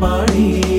പാടി